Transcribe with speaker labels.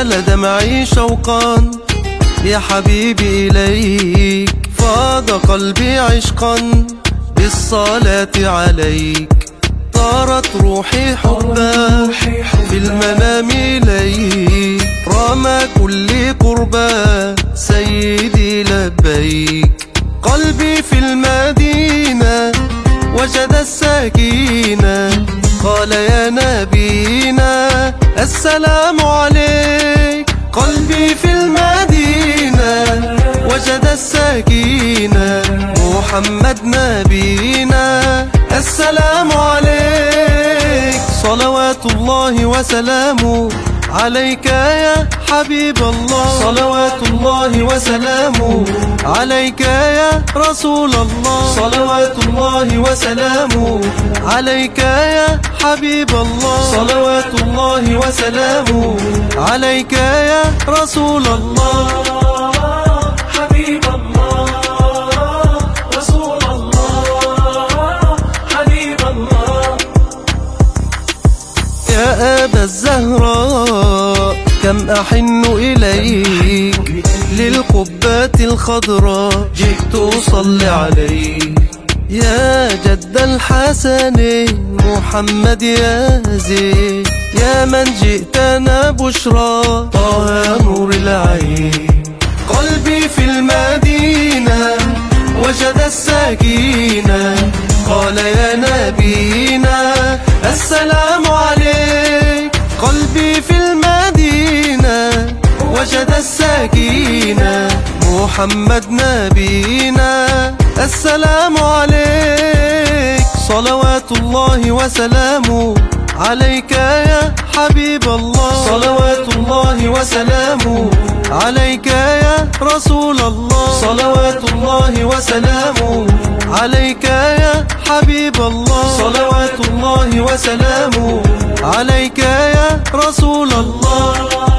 Speaker 1: سال دمعي شوقا. يا حبيبي إليك فاض قلبي عشقا. بالصلاة عليك طارت روحي حبا. في المنام إليك رمى كل قربا. سيدي لبيك قلبي في المدينة. وجد السكينة قال يا نبينا. السلام عليك. قلبي في المدينة وجد السكينة. محمد نبينا السلام عليك. صلوات الله وسلامه عليك يا حبيب الله. صلوات الله وسلامه عليك يا رسول الله. صلوات الله وسلامه عليك يا حبيب الله. صلوات الله وسلامه عليك يا رسول الله. يا أبا الزهراء كم أحن إليك للقبات الخضراء جئت أصلي عليك. يا جد الحسن محمد يا زين يا من جئتنا بشرى طه نور العين. قلبي في المدينة وجد السكينة قال يا نبينا محمد نبينا. السلام عليك. صلوات الله وسلامه عليك يا حبيب الله. صلوات الله وسلامه عليك يا رسول الله. صلوات الله وسلامه عليك يا حبيب الله. صلوات الله وسلامه عليك يا رسول الله.